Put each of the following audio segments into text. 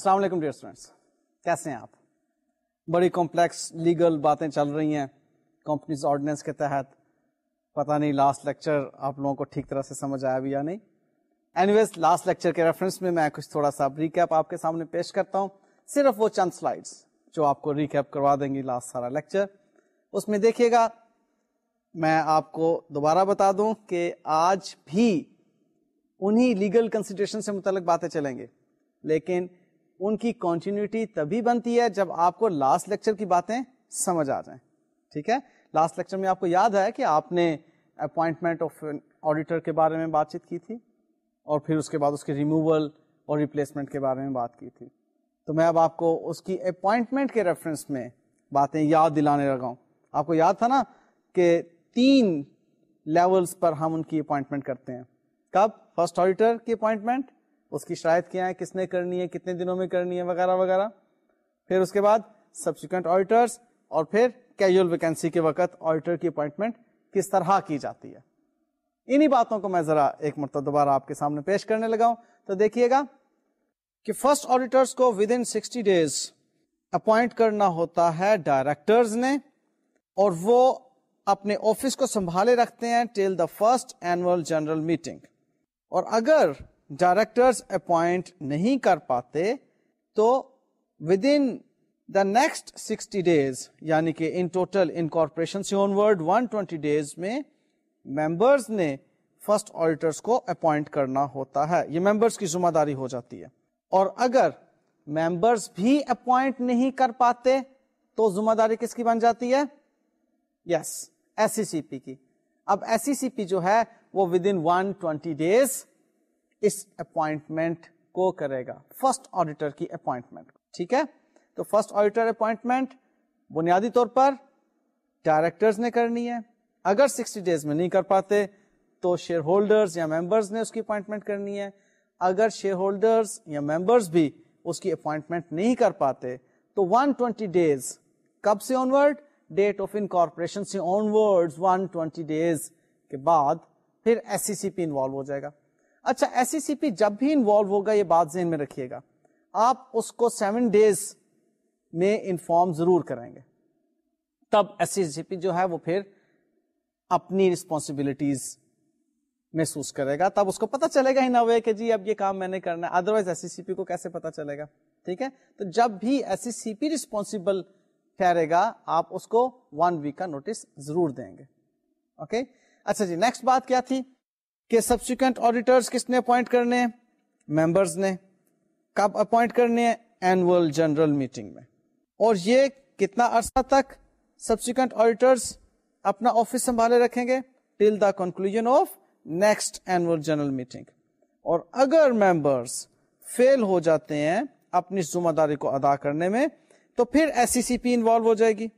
السلام علیکم dear students کیسے ہیں آپ؟ بڑی کمپلیکس لیگل باتیں چل رہی ہیں کمپنیز آرڈیننس کے تحت۔ پتہ نہیں لاسٹ لیکچر آپ لوگوں کو ٹھیک طرح سے سمجھ آیا بھی یا نہیں۔ اینی ویز لاسٹ لیکچر کے ریفرنس میں میں کچھ تھوڑا سا ریکیپ آپ کے سامنے پیش کرتا ہوں۔ صرف وہ چند سلائڈس جو آپ کو ریکیپ کروا دیں گی لاسٹ سارا لیکچر اس میں دیکھیے گا، میں آپ کو دوبارہ بتا دوں کہ آج بھی انہی لیگل کنسیڈریشن سے متعلق باتیں چلیں گے۔ لیکن ان کی کنٹینیوٹی تبھی بنتی ہے جب آپ کو لاسٹ لیکچر کی باتیں سمجھ آ جائیں۔ ٹھیک ہے؟ لاسٹ لیکچر میں آپ کو یاد ہے کہ آپ نے اپوائنٹمنٹ آف آڈیٹر کے بارے میں بات چیت کی تھی اور پھر اس کے بعد اس کے ریموول اور ریپلیسمنٹ کے بارے میں بات کی تھی۔ تو میں اب آپ کو اس کی اپوائنٹمنٹ کے ریفرنس میں باتیں یاد دلانے لگا ہوں۔ آپ کو یاد تھا نا کہ تین لیولز پر ہم ان کی اپوائنٹمنٹ کرتے ہیں۔ کب؟ فرسٹ آڈیٹر کی اپوائنٹمنٹ اس کی شرائط کیا ہے کس نے کرنی ہے، کتنے دنوں میں کرنی ہے، وغیرہ وغیرہ۔ پھر اس کے بعد سبسیکوینٹ آڈیٹرس اور پھر کیجول ویکینسی کے وقت آڈیٹر کی اپوائنٹمنٹ کس طرح کی جاتی ہے۔ انہی باتوں کو میں ذرا ایک مرتبہ دوبارہ آپ کے سامنے پیش کرنے لگا ہوں۔ تو دیکھیے گا کہ فرسٹ آڈیٹرس کو within sixty days appoint کرنا ہوتا ہے ڈائریکٹرز نے اور وہ اپنے آفس کو سنبھالے رکھتے ہیں till the first annual general meeting اور اگر ڈائریکٹرز اپوائنٹ نہیں کر پاتے، تو within the next sixty days یعنی کہ ان ٹوٹل ان کارپوریشن سے onward one twenty days میں ممبرز نے فرسٹ آڈیٹرس کو اپوائنٹ کرنا ہوتا ہے۔ یہ ممبرس کی ذمہ داری ہو جاتی ہے۔ اور اگر ممبرس بھی اپوائنٹ نہیں کر پاتے، تو ذمہ داری کس کی بن جاتی ہے؟ یس ایس سی سی پی کی۔ اب ایس سی سی پی جو ہے، وہ within one twenty days اس اپوائنٹمنٹ کو کرے گا فرسٹ آڈیٹر کی اپوائنٹمنٹ ٹھیک ہے؟ تو فرسٹ آڈیٹر اپوائنٹمنٹ بنیادی طور پر ڈائریکٹرز نے کرنی ہے۔ اگر سکسٹی ڈیز میں نہیں کر پاتے تو شیئر ہولڈرز یا ممبرز نے اس کی اپوائنٹمنٹ کرنی ہے۔ اگر شیئر ہولڈرز یا ممبرز بھی اس کی اپوائنٹمنٹ نہیں کر پاتے تو 120 ڈیز کب سے onward date of incorporation سے آن ورڈ 120 ڈیز کے بعد پھر S C C P involve ہو جائے گا۔ اچھا ایس سی سی پی جب بھی انوالو ہوگا، یہ بات ذہن میں رکھیے گا۔ آپ اس کو سیون ڈیز میں انفارم ضرور کریں گے۔ تب ایس سی سی پی جو ہے، وہ پھر اپنی رسپانسبلٹیز محسوس کرے گا۔ تب اس کو پتا چلے گا ہی نہ ہوئے کہ جی اب یہ کام میں نے کرنا ہے۔ Otherwise S C P کو کیسے پتا چلے گا؟ ٹھیک ہے؟ تو جب بھی ایس سی پی ریسپونسبل ٹھہرے گا، آپ اس کو ون ویک کا نوٹس ضرور دیں گے۔ اوکے اچھا جی نیکسٹ بات کیا تھی؟ کہ سبسیکوینٹ آڈیٹر کس نے اپوائنٹ کرنے ہیں؟ ممبرز نے. کب اپوائنٹ کرنے ہیں؟ اینوئل جنرل میٹنگ میں. اور یہ کتنا عرصہ تک سبسیکوینٹ آڈیٹرس اپنا آفس سنبھالے رکھیں گے؟ Till the conclusion of next annual general meeting اور اگر ممبرس فیل ہو جاتے ہیں اپنی ذمہ داری کو ادا کرنے میں، تو پھر S C C P involve ہو جائے گی.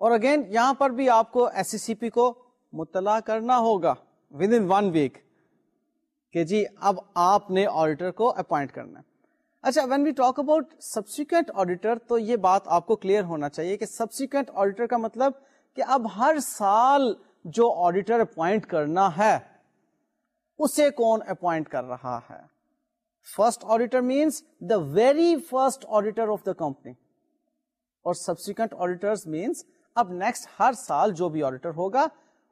اور اگین یہاں پر بھی آپ کو ایس سی سی پی کو مطلع کرنا ہوگا. ود ان ون ویک کہ جی اب آپ نے آڈیٹر کو اپوائنٹ کرنا اچھا when we talk about subsequent auditor تو یہ بات آپ کو کلیئر ہونا چاہیے کہ سبسیکوینٹ آڈیٹر کا مطلب کہ اب ہر سال جو آڈیٹر اپوائنٹ کرنا ہے، اسے کون اپوائنٹ کر رہا ہے۔ First auditor means the very first auditor of the company اور سبسیکوینٹ آڈیٹر مینس اب نیکسٹ ہر سال جو بھی آڈیٹر ہوگا،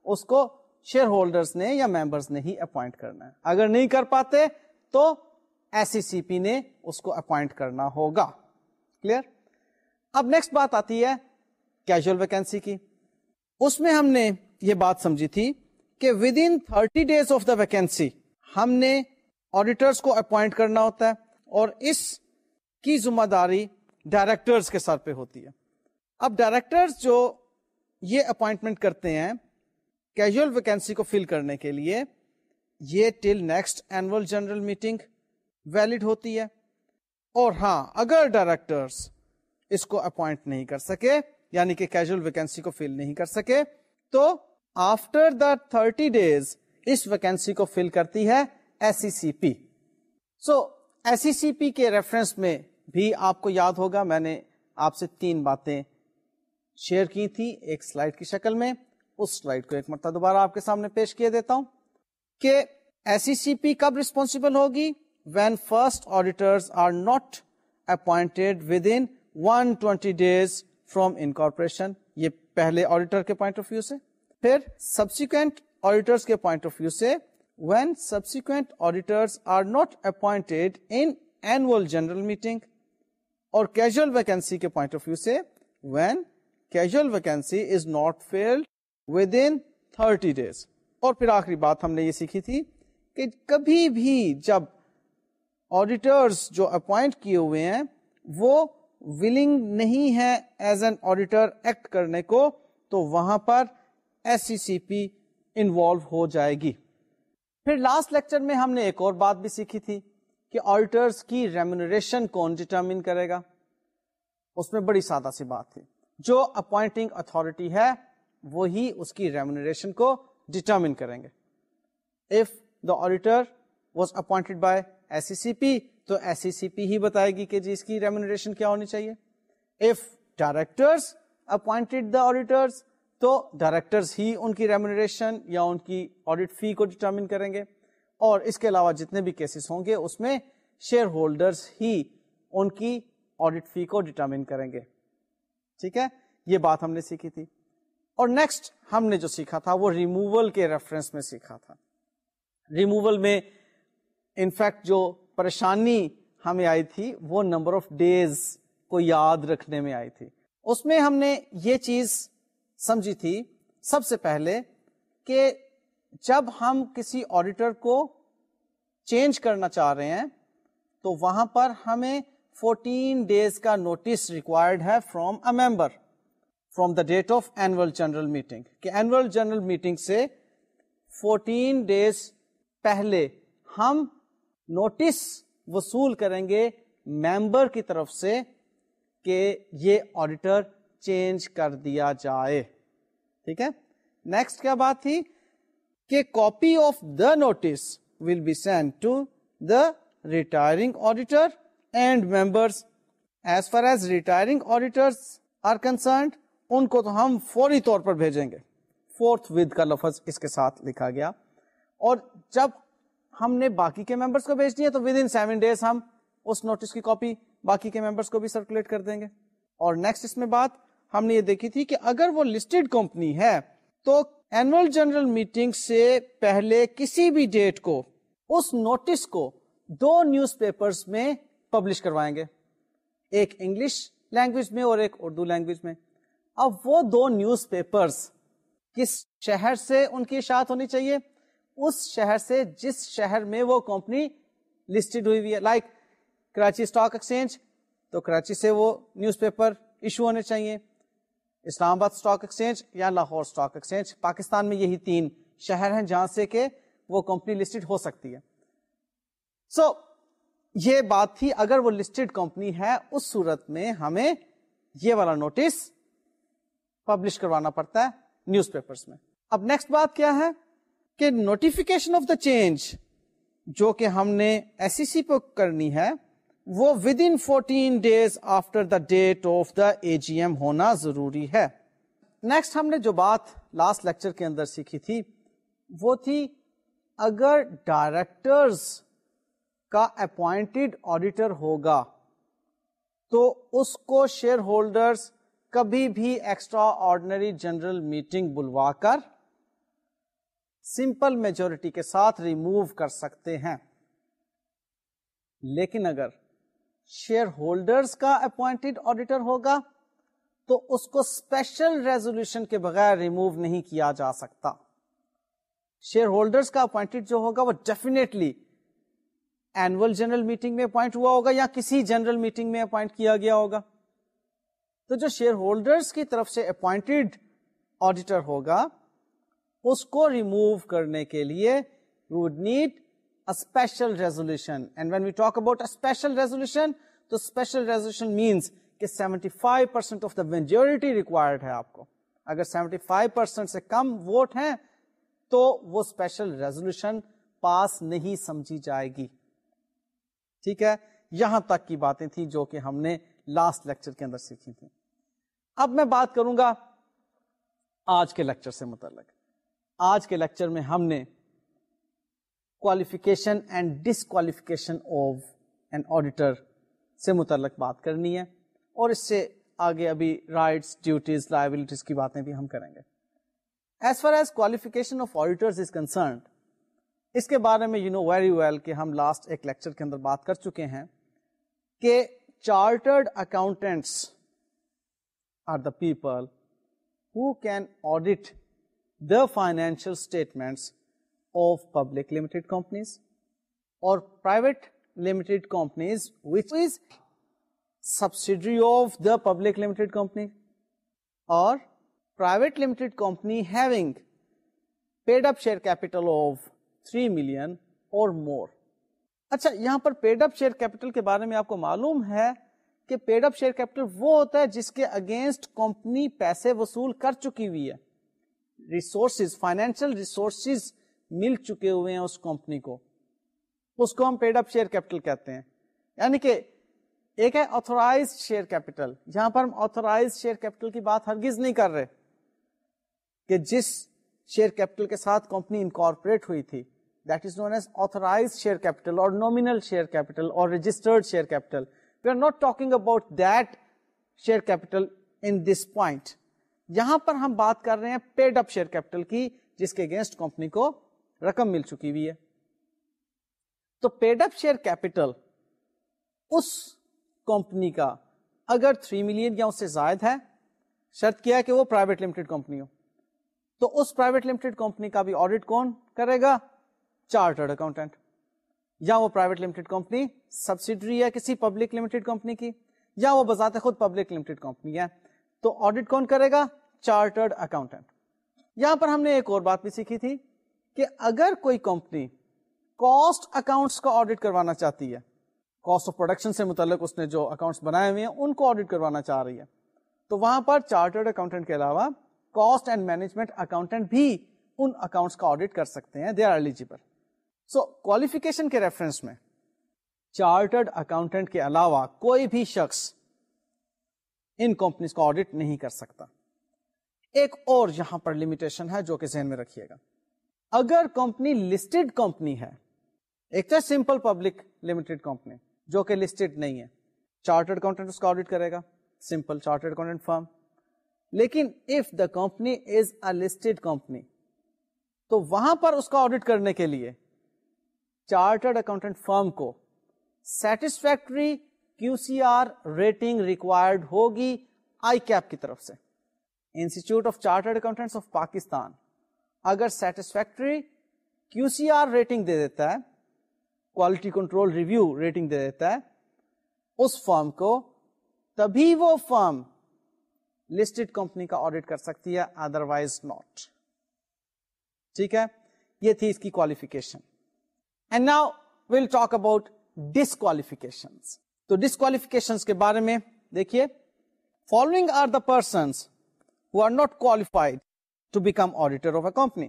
اس کو شیئر ہولڈرس نے یا ممبرس نے ہی اپوائنٹ کرنا ہے۔ اگر نہیں کر پاتے تو ایس سی سی پی نے اس کو اپوائنٹ کرنا ہوگا۔ کلیئر؟ اب نیکسٹ بات آتی ہے کیجول ویکینسی کی۔ اس میں ہم نے یہ بات سمجھی تھی کہ within thirty days of the vacancy ہم نے آڈیٹرس کو اپوائنٹ کرنا ہوتا ہے اور اس کی ذمہ داری ڈائریکٹرس کے سر پہ ہوتی ہے۔ اب ڈائریکٹرس جو یہ اپوائنٹمنٹ کرتے ہیں کیجول ویکینسی کو فل کرنے کے لیے یہ till next annual general meeting valid ہوتی ہے۔ اور ہاں اگر ڈائریکٹرس اس کو اپوائنٹ نہیں کر سکے یعنی کہ کیجول ویکینسی کو فل نہیں کر سکے، تو آفٹر دا تھرٹی ڈیز اس ویکینسی کو فل کرتی ہے ایس سی سی پی سو ایس سی سی پی کے ریفرنس میں بھی آپ کو یاد ہوگا، میں نے آپ سے تین باتیں شیئر کی تھی، ایک سلائڈ کی شکل میں۔ اس سلائڈ کو ایک مرتبہ دوبارہ آپ کے سامنے پیش کیے دیتا ہوں کہ ایس سی پی کب ریسپونسبل ہوگی when first auditor are not appointed within one twenty days from incorporation یہ پہلے آڈیٹر کے پوائنٹ آف ویو سے. پھر سبسیکوینٹ آڈیٹرس کے پوائنٹ آف ویو سے when subsequent auditors are not appointed in general meeting اور casual vacancy کے point of view سے when casual vacancy is not filled within thirty days اور پھر آخری بات ہم نے یہ سیکھی تھی کہ کبھی بھی جب آڈیٹرس جو اپوائنٹ کیے ہوئے ہیں، وہ ولنگ نہیں ہے ایز این آڈیٹر ایکٹ کرنے کو، تو وہاں پر S C C P involve ہو جائے گی۔ پھر لاسٹ لیکچر میں ہم نے ایک اور بات بھی سیکھی تھی کہ آڈیٹرس کی ریمونریشن کون ڈیٹرمن کرے گا۔ اس میں بڑی سادہ سی بات تھی۔ جو اپوائنٹنگ اتارٹی ہے وہی اس کی ریمونریشن کو ڈیٹرمن کریں گے۔ If the auditor was appointed by S C P تو ایس سی سی پی ہی بتائے گی کہ جی اس کی ریمونریشن کیا ہونی چاہیے۔ If directors appointed the auditors تو ڈائریکٹرز ہی ان کی ریمونریشن یا ان کی آڈیٹ فی کو ڈیٹرمن کریں گے۔ اور اس کے علاوہ جتنے بھی کیسز ہوں گے، اس میں شیئر ہولڈرز ہی ان کی آڈیٹ فی کو ڈیٹرمن کریں گے۔ ٹھیک ہے؟ یہ بات ہم نے سیکھی تھی۔ اور نیکسٹ ہم نے جو سیکھا تھا وہ ریموول کے ریفرنس میں سیکھا تھا۔ ریموول میں انفیکٹ جو پریشانی ہمیں آئی تھی وہ نمبر آف ڈیز کو یاد رکھنے میں آئی تھی۔ اس میں ہم نے یہ چیز سمجھی تھی سب سے پہلے کہ جب ہم کسی آڈیٹر کو چینج کرنا چاہ رہے ہیں تو وہاں پر ہمیں فورٹین ڈیز کا نوٹس ریکوائرڈ ہے from a member from the date of annual general meeting کہ اینوئل جنرل میٹنگ سے فورٹین ڈیز پہلے ہم نوٹس وصول کریں گے ممبر کی طرف سے کہ یہ آڈیٹر چینج کر دیا جائے۔ ٹھیک ہے؟ نیکسٹ کیا بات تھی؟ کہ copy of the notice will be send to the retiring auditor and members as far as retiring auditor are concerned ان کو تو ہم فوری طور پر بھیجیں گے۔ فورتھ ود کا لفظ اس کے ساتھ لکھا گیا۔ اور جب ہم نے باقی کے ممبرس کو بھیج دیا تو ود ان سیون ڈیز ہم اس نوٹس کی کاپی باقی کے ممبرس کو بھی سرکولیٹ کر دیں گے۔ اور نیکسٹ اس میں بات ہم نے یہ دیکھی تھی کہ اگر وہ لسٹڈ کمپنی ہے تو اینوئل جنرل میٹنگ سے پہلے کسی بھی ڈیٹ کو، اس نوٹس کو دو نیوز پیپرز میں پبلش کروائیں گے۔ ایک انگلش لینگویج میں اور ایک اردو لینگویج میں۔ اب وہ دو نیوز پیپرز کس شہر سے ان کی اشاعت ہونی چاہیے؟ اس شہر سے جس شہر میں وہ کمپنی لسٹڈ ہوئی ہوئی ہے۔ لائک کراچی اسٹاک ایکسچینج تو کراچی سے وہ نیوز پیپر ایشو ہونے چاہیے۔ اسلام آباد اسٹاک ایکسچینج یا لاہور اسٹاک ایکسچینج پاکستان میں یہی تین شہر ہیں جہاں سے کہ وہ کمپنی لسٹڈ ہو سکتی ہے۔ سو so, یہ بات تھی اگر وہ لسٹڈ کمپنی ہے اس صورت میں ہمیں یہ والا نوٹس پبلش کروانا پڑتا ہے نیوز پیپرز میں۔ اب نیکسٹ بات کیا ہے کہ نوٹیفکیشن آف دا چینج جو کہ ہم نے ایس سی پہ کرنی ہے، وہ within fourteen days after the date of the A G M ہونا ضروری ہے۔ نیکسٹ ہم نے جو بات لاسٹ لیکچر کے اندر سیکھی تھی، وہ تھی اگر ڈائریکٹرز کا اپوائنٹڈ آڈیٹر ہوگا تو اس کو شیئر ہولڈرز کبھی بھی ایکسٹرا آرڈنری جنرل میٹنگ بلوا کر سمپل میجورٹی کے ساتھ ریموو کر سکتے ہیں۔ لیکن اگر شیئر ہولڈرز کا اپوائنٹڈ آڈیٹر ہوگا تو اس کو اسپیشل ریزولوشن کے بغیر ریموو نہیں کیا جا سکتا۔ شیئر ہولڈرز کا اپوائنٹڈ جو ہوگا وہ ڈیفینیٹلی اینوئل جنرل میٹنگ میں اپوائنٹ ہوا ہوگا یا کسی جنرل میٹنگ میں اپوائنٹ کیا گیا ہوگا۔ تو جو شیئر ہولڈرز کی طرف سے اپوائنٹڈ آڈیٹر ہوگا، اس کو ریموو کرنے کے لیے we would need special resolution and when we talk about special resolution تو اسپیشل ریزولوشن مینس کہ 75 percent of the majority required ہے آپ کو۔ اگر 75 پرسینٹ سے کم ووٹ ہیں، تو وہ اسپیشل ریزولوشن پاس نہیں سمجھی جائے گی۔ ٹھیک ہے؟ یہاں تک کی باتیں تھیں جو کہ ہم نے لاسٹ لیکچر کے اندر سیکھی تھی اب میں بات کروں گا آج کے لیکچر سے متعلق۔ آج کے لیکچر میں ہم نے qualification and disqualification of an auditor سے متعلق بات کرنی ہے۔ اور اس سے آگے ابھی رائٹس ڈیوٹیز لائبلٹیز کی باتیں بھی ہم کریں گے۔ As far as qualification of auditor is concerned اس کے بارے میں یو نو ویری ویل کہ ہم لاسٹ ایک لیکچر کے اندر بات کر چکے ہیں کہ chartered accountants are the people who can audit the financial statements of public limited companies اور private limited companies which is subsidiary of the public limited company اور private limited company having paid up share capital of three million اور more اچھا یہاں پر paid up share capital کے بارے میں آپ کو معلوم ہے کہ پیڈ اپ شیئر کیپٹل وہ ہوتا ہے جس کے اگینسٹ کمپنی پیسے وصول کر چکی ہوئی ہے۔ ریسورسز فائنینشیل ریسورسز مل چکے ہوئے ہیں اس کمپنی کو۔ اس کو ہم پیڈ اپ شیئر کیپٹل کہتے ہیں۔ یعنی کہ ایک ہے آتھورائز شیئر کیپٹل یہاں پر ہم آتھورائز شیئر کیپٹل کی بات ہرگز نہیں کر رہے کہ جس شیئر کیپٹل کے ساتھ کمپنی انکارپوریٹ ہوئی تھی۔ That is known as authorized share capital or nominal share capital or registered share capital. We are not talking about that share capital in this point. یہاں پر ہم بات کر رہے ہیں پیڈ اپ شیئر کیپٹل کی، جس کے اگینسٹ کمپنی کو رقم مل چکی ہوئی ہے تو پیڈ اپ شیئر کیپٹل اس کمپنی کا اگر 3 ملین یا اس سے زائد ہے، شرط کیا کہ وہ پرائیویٹ لمیٹڈ کمپنی ہو تو اس پرائیویٹ لمیٹڈ کمپنی کا بھی آڈیٹ کون کرے گا چارٹرڈ اکاؤنٹنٹ، یا وہ پرائیویٹ لمیٹڈ کمپنی سبسڈری ہے کسی پبلک لمیٹڈ کمپنی کی، یا وہ بذات خود پبلک لمیٹڈ کمپنی ہے۔ تو آڈیٹ کون کرے گا؟ Chartered accountant. یہاں پر ہم نے ایک اور بات بھی سیکھی تھی کہ اگر کوئی کمپنی کاسٹ اکاؤنٹس کا آڈیٹ کروانا چاہتی ہے، کاسٹ آف پروڈکشن سے متعلق اس نے جو اکاؤنٹس بنائے ہوئے ہیں، ان کو آڈیٹ کروانا چاہ رہی ہے۔ تو وہاں پر چارٹرڈ اکاؤنٹنٹ کے علاوہ کاسٹ اینڈ مینجمنٹ اکاؤنٹنٹ بھی ان اکاؤنٹس کا آڈیٹ کر سکتے ہیں، they are eligible. So qualification کے ریفرنس میں چارٹرڈ اکاؤنٹنٹ کے علاوہ کوئی بھی شخص ان کمپنیز کا آڈیٹ نہیں کر سکتا۔ ایک اور یہاں پر لمیٹیشن ہے جو کہ ذہن میں رکھیے گا۔ اگر کمپنی لسٹڈ کمپنی ہے، ایک تو سمپل پبلک لمیٹڈ کمپنی جو کہ لسٹڈ نہیں ہے۔ چارٹرڈ اکاؤنٹنٹ اس کا آڈیٹ کرے گا۔ سمپل چارٹرڈ اکاؤنٹنٹ فرم لیکن if the company is a listed company تو وہاں پر اس کا آڈیٹ کرنے کے لیے چارٹرڈ اکاؤنٹنٹ فرم کو satisfactory Q C R rating required ہوگی آئی کیپ کی طرف سے۔ Institute of chartered accountant of Pakistan اگر satisfactory Q C R rating دے دیتا ہے، کوالٹی کنٹرول ریویو ریٹنگ دے دیتا ہے، اس فرم کو تبھی وہ فرم لسٹڈ کمپنی کا آڈیٹ کر سکتی ہے ادر وائز ناٹ ٹھیک ہے؟ یہ تھی اس کی qualification. And now will talk about disqualification تو ڈسکوالیفکیشن کے بارے میں دیکھیے۔ Following are the persons who are not qualified to become auditor of a company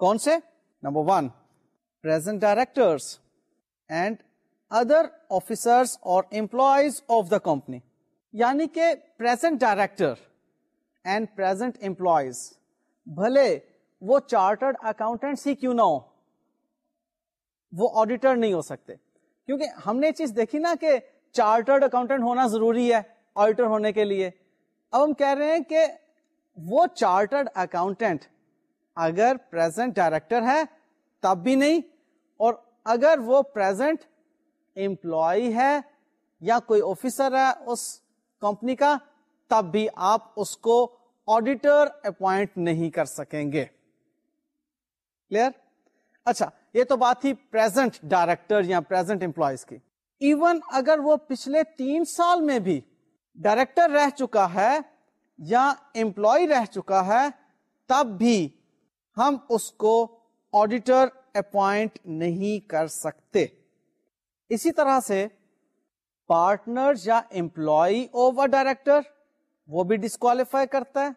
کون سے؟ Number one present directors and other officers اور امپلائیز آف دا کمپنی یعنی کہ present director and present employees بھلے وہ چارٹرڈ اکاؤنٹینٹس ہی کیوں نہ ہو وہ آڈیٹر نہیں ہو سکتے۔ کیونکہ ہم نے چیز دیکھی نا کہ چارٹرڈ اکاؤنٹنٹ ہونا ضروری ہے آڈیٹر ہونے کے لیے۔ اب ہم کہہ رہے ہیں کہ وہ چارٹرڈ اکاؤنٹنٹ اگر پریزنٹ ڈائریکٹر ہے تب بھی نہیں، اور اگر وہ پریزنٹ امپلائی ہے یا کوئی آفیسر ہے اس کمپنی کا، تب بھی آپ اس کو آڈیٹر اپوائنٹ نہیں کر سکیں گے۔ کلیئر اچھا یہ تو بات تھی پریزنٹ ڈائریکٹر یا پریزنٹ امپلائیز کی۔ ایون اگر وہ پچھلے تین سال میں بھی ڈائریکٹر رہ چکا ہے یا امپلائی رہ چکا ہے، تب بھی ہم اس کو آڈیٹر اپوائنٹ نہیں کر سکتے۔ اسی طرح سے پارٹنر یا امپلائی آف اے ڈائریکٹر وہ بھی ڈسکوالیفائی کرتا ہے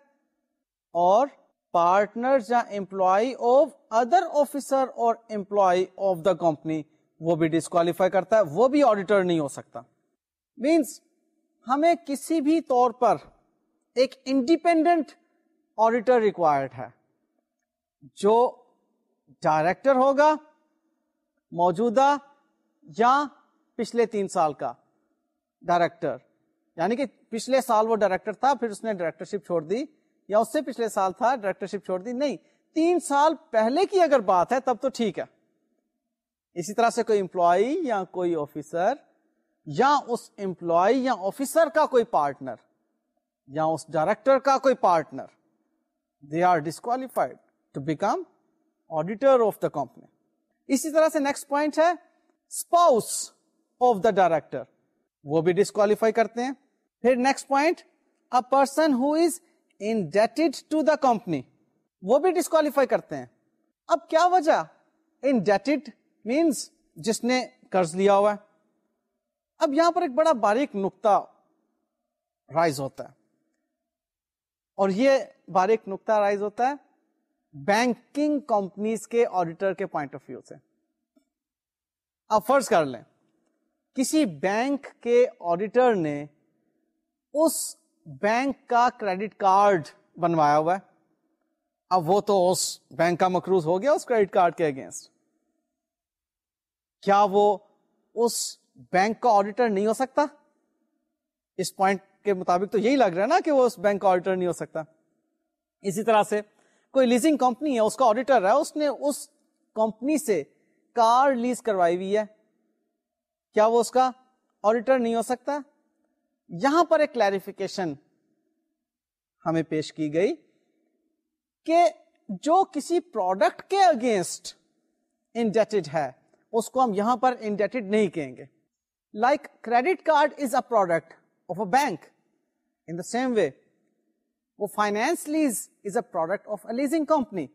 اور پارٹنر یا امپلائی آف ادر آفیسر اور امپلائی آف دا کمپنی وہ بھی ڈسکوالیفائی کرتا ہے، وہ بھی آڈیٹر نہیں ہو سکتا۔ مینس ہمیں کسی بھی طور پر ایک انڈیپینڈنٹ آڈیٹر ریکوائرڈ ہے۔ جو ڈائریکٹر ہوگا موجودہ یا پچھلے تین سال کا ڈائریکٹر یعنی کہ پچھلے سال وہ ڈائریکٹر تھا، پھر اس نے ڈائریکٹرشپ چھوڑ دی۔ یا اس سے پچھلے سال تھا ڈائریکٹرشپ چھوڑ دی، نہیں، تین سال پہلے کی اگر بات ہے تب تو ٹھیک ہے۔ اسی طرح سے کوئی امپلائی یا کوئی آفیسر یا اس امپلائی یا آفیسر کا کوئی پارٹنر یا اس ڈائریکٹر کا کوئی partner they are disqualified to become auditor of the company اسی طرح سے نیکسٹ پوائنٹ ہے اسپاؤس آف دا ڈائریکٹر وہ بھی ڈسکوالیفائی کرتے ہیں۔ پھر next point a person who is indebted to the company وہ بھی ڈسکوالیفائی کرتے ہیں۔ اب کیا وجہ؟ انڈیٹڈ مینس جس نے قرض لیا ہوا ہے۔ اب یہاں پر ایک بڑا باریک نقطہ رائز ہوتا ہے۔ اور یہ باریک نقطہ رائز ہوتا ہے بینکنگ کمپنیز کے آڈیٹر کے پوائنٹ آف ویو سے۔ اب فرض کر لیں، کسی بینک کے آڈیٹر نے اس بینک کا کریڈٹ کارڈ بنوایا ہوا ہے۔ اب وہ تو اس بینک کا مکروز ہو گیا، اس کریڈٹ کارڈ کے اگینسٹ کیا وہ اس بینک کا آڈیٹر نہیں ہو سکتا؟ اس پوائنٹ کے مطابق تو یہی لگ رہا ہے نا کہ وہ اس بینک کا آڈیٹر نہیں ہو سکتا۔ اسی طرح سے کوئی لیزنگ کمپنی ہے، اس کا آڈیٹر ہے، اس نے اس کمپنی سے کار لیز کروائی ہوئی ہے۔ کیا وہ اس کا آڈیٹر نہیں ہو سکتا؟ یہاں پر ایک کلیریفیکیشن ہمیں پیش کی گئی کہ جو کسی پروڈکٹ کے اگینسٹ انڈیٹڈ ہے، اس کو ہم یہاں پر انڈیٹڈ نہیں کہیں گے۔ Like credit card is a product of a bank in the same way وہ finance lease is a product of a leasing company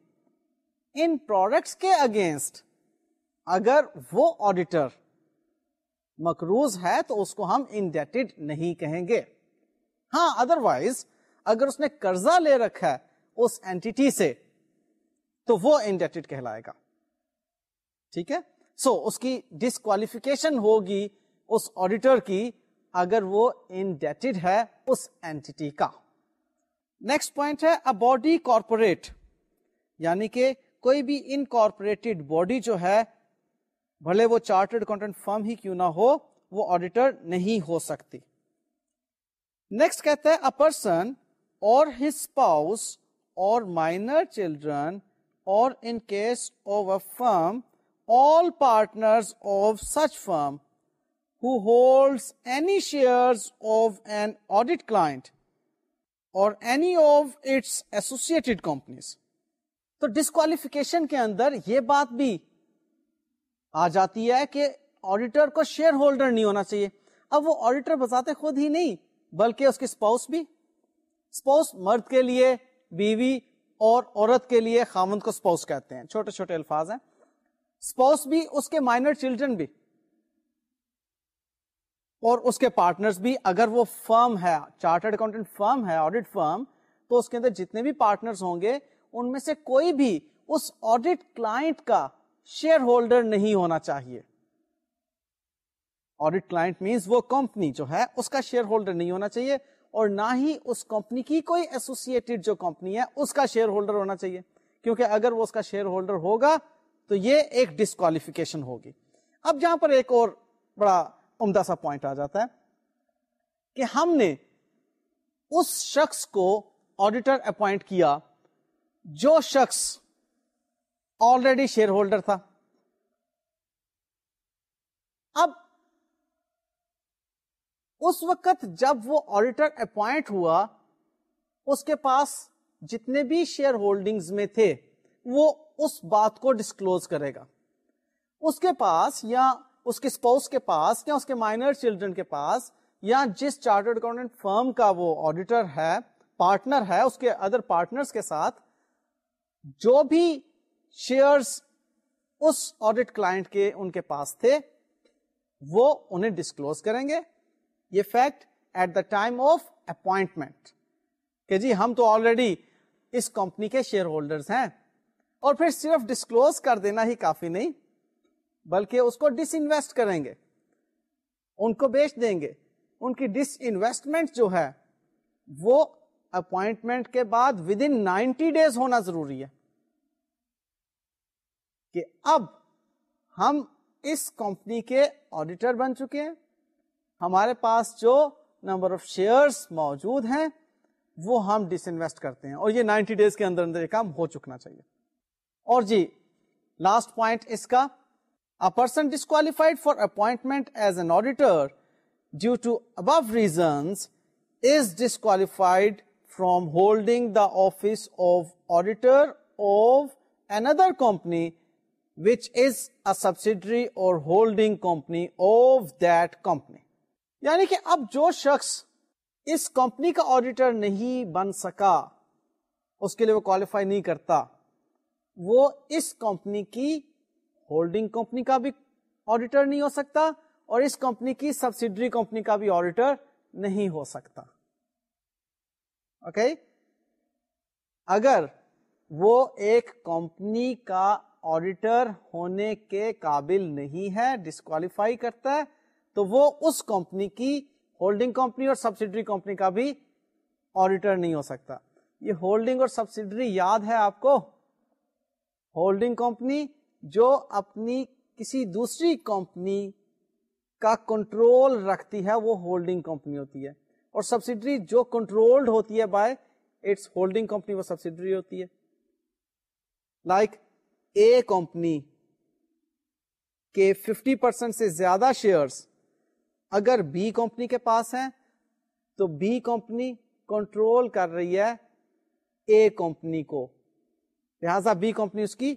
in products کے اگینسٹ اگر وہ آڈیٹر مکروز ہے تو اس کو ہم انڈیٹڈ نہیں کہیں گے۔ ہاں ادر وائز اگر اس نے قرضہ لے رکھا ہے اس اینٹی سے تو وہ انڈیٹڈ کہلائے گا۔ ٹھیک ہے؟ سو so, اس کی ڈسکوالیفیکیشن ہوگی اس آڈیٹر کی اگر وہ انڈیٹڈ ہے اس اینٹی کا۔ نیکسٹ پوائنٹ ہے ا باڈی کارپوریٹ یعنی کہ کوئی بھی انکارپوریٹڈ باڈی جو ہے بھلے وہ چارٹرڈ اکاؤنٹنٹ فرم ہی کیوں نہ ہو، وہ آڈیٹر نہیں ہو سکتی۔ نیکسٹ کہتا ہے ا پرسن اور ہز اسپاؤس اور مائنر چلڈرن اور in case of a firm all partner of such firm who holds any share of an audit client or any of its associated companies تو disqualification کے اندر یہ بات بھی آ جاتی ہے کہ آڈیٹر کو شیئر ہولڈر نہیں ہونا چاہیے۔ اب وہ آڈیٹر بتاتے خود ہی نہیں، بلکہ اس کی اسپاؤس بھی۔ اسپاؤس مرد کے لیے، بیوی اور عورت کے لیے خامند کو اسپاؤس کہتے ہیں۔ چھوٹے چھوٹے الفاظ ہیں۔ اسپاؤس بھی، اس کے مائنر چلڈرن بھی۔ اور اس کے پارٹنرز بھی۔ اگر وہ فرم ہے چارٹرڈ اکاؤنٹنٹ فرم ہے آڈیٹ فرم تو اس کے اندر جتنے بھی پارٹنرز ہوں گے، ان میں سے کوئی بھی اس آڈیٹ کلائنٹ کا شیئر ہولڈر نہیں ہونا چاہیے۔ آڈیٹ کلائنٹ مینس وہ کمپنی جو ہے، اس کا شیئر ہولڈر نہیں ہونا چاہیے اور نہ ہی اس کمپنی کی کوئی ایسوسیٹڈ جو کمپنی ہے، اس کا شیئر ہولڈر ہونا چاہیے۔ کیونکہ اگر وہ اس کا شیئر ہولڈر ہوگا تو یہ ایک ڈسکوالیفیکیشن ہوگی۔ اب جہاں پر ایک اور بڑا عمدہ سا پوائنٹ آ جاتا ہے کہ ہم نے اس شخص کو آڈیٹر اپوائنٹ کیا جو شخص آلریڈی شیئر ہولڈر تھا اب اس وقت جب وہ آڈیٹر اپوائنٹ ہوا اس کے پاس جتنے بھی شیئر ہولڈنگز میں تھے وہ اس بات کو ڈسکلوز کرے گا اس کے پاس یا اس کے اسپوس کے پاس یا اس کے مائنر چلڈرن کے پاس یا جس چارٹرڈ اکاؤنٹنٹ فرم کا وہ آڈیٹر ہے پارٹنر ہے اس کے ادر پارٹنر کے ساتھ جو بھی شیئرس اس آڈیٹ کلائنٹ کے ان کے پاس تھے، وہ انہیں ڈسکلوز کریں گے۔ یہ fact at the time of appointment کہ جی ہم تو آلریڈی اس کمپنی کے شیئر ہولڈرز ہیں اور پھر صرف ڈسکلوز کر دینا ہی کافی نہیں، بلکہ اس کو ڈس انویسٹ کریں گے۔ ان کو بیچ دیں گے۔ ان کی ڈس انویسٹمنٹ جو ہے، وہ اپوائنٹمنٹ کے بعد ود ان نائنٹی ڈیز ہونا ضروری ہے۔ کہ اب ہم اس کمپنی کے آڈیٹر بن چکے ہیں۔ ہمارے پاس جو نمبر آف شیئرس موجود ہیں، وہ ہم ڈس انویسٹ کرتے ہیں اور یہ نائنٹی ڈیز کے اندر اندر یہ کام ہو چکنا چاہیے۔ اور جی لاسٹ پوائنٹ اس کا person disqualified for appointment as an auditor due to above reasons is disqualified from holding the office of auditor of under company which is a subsidiary or holding company of that company یعنی کہ اب جو شخص اس company کا auditor نہیں بن سکا، اس کے لیے وہ کوالیفائی نہیں کرتا، وہ اس کمپنی کی ہولڈنگ کمپنی کا بھی آڈیٹر نہیں ہو سکتا اور اس کمپنی کی سبسڈری کمپنی کا بھی آڈیٹر نہیں ہو سکتا اوکے okay? اگر وہ ایک کمپنی کا آڈیٹر ہونے کے قابل نہیں ہے ڈسکوالیفائی کرتا ہے، تو وہ اس کمپنی کی ہولڈنگ کمپنی اور سبسڈری کمپنی کا بھی آڈیٹر نہیں ہو سکتا۔ یہ ہولڈنگ اور سبسڈری یاد ہے آپ کو؟ ہولڈنگ کمپنی جو اپنی کسی دوسری کمپنی کا کنٹرول رکھتی ہے، وہ ہولڈنگ کمپنی ہوتی ہے۔ اور سبسڈری جو کنٹرولڈ ہوتی ہے بائی اٹس ہولڈنگ کمپنی وہ سبسڈری ہوتی ہے۔ لائک اے کمپنی کے ففٹی پرسینٹ سے زیادہ شیئرس اگر بی کمپنی کے پاس ہیں تو بی کمپنی کنٹرول کر رہی ہے اے کمپنی کو۔ لہذا بی کمپنی اس کی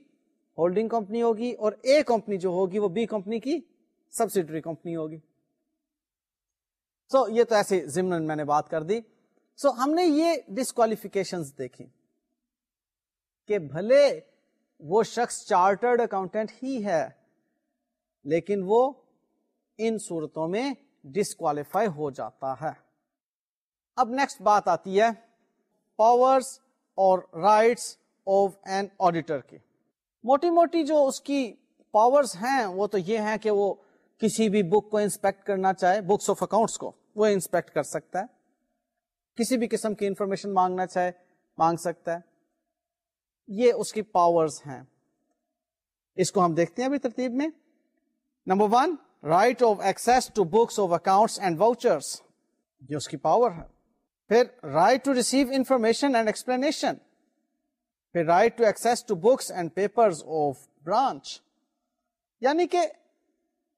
ہولڈنگ کمپنی ہوگی اور اے کمپنی جو ہوگی وہ بی کمپنی کی سبسڈری کمپنی ہوگی۔ سو so, یہ تو ایسے ضمن میں نے بات کر دی۔ سو so, ہم نے یہ ڈسکوالیفیکیشن دیکھی کہ بھلے وہ شخص چارٹرڈ اکاؤنٹینٹ ہی ہے، لیکن وہ ان صورتوں میں ڈسکوالیفائی ہو جاتا ہے۔ اب نیکسٹ بات آتی ہے پاورس اور رائٹس آف این آڈیٹر کی۔ موٹی موٹی جو اس کی پاورز ہیں، وہ تو یہ ہیں کہ وہ کسی بھی بک کو انسپیکٹ کرنا چاہے بکس آف اکاؤنٹس کو وہ انسپیکٹ کر سکتا ہے۔ کسی بھی قسم کی انفارمیشن مانگنا چاہے، مانگ سکتا ہے۔ یہ اس کی پاورز ہیں۔ اس کو ہم دیکھتے ہیں ابھی ترتیب میں۔ Number one right of access books of accounts and vouchers یہ اس کی پاور ہے۔ پھر right to receive information and explanation پھر right to access books and paper of branch یعنی کہ